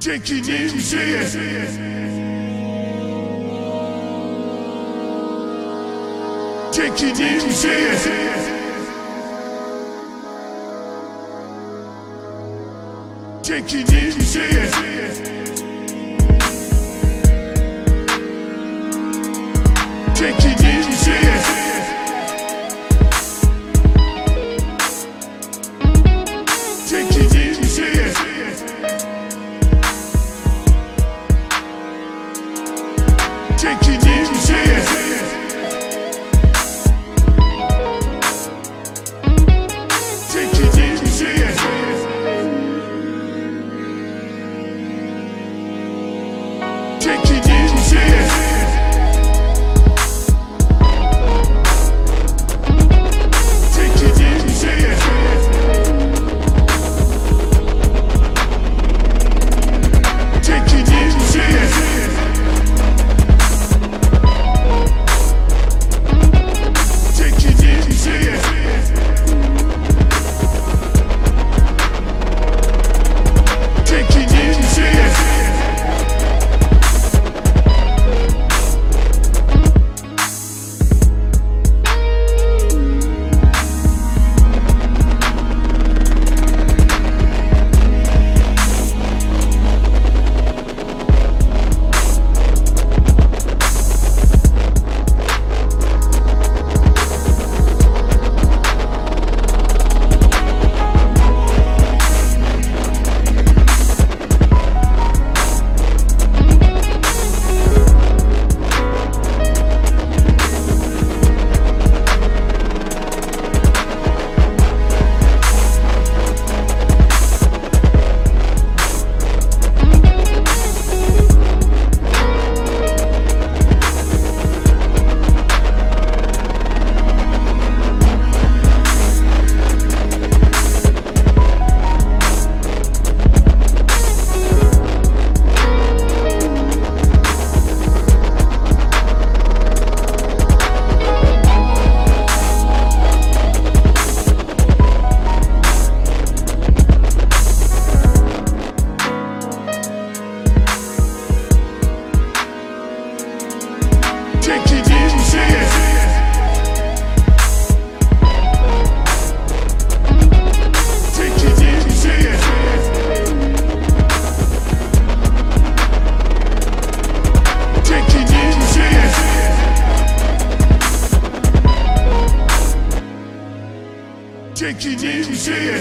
Çekinin şeye. Çekinin şeye. Çekinin şeye. Çekinin çekinin şeyi çekeceğim şeye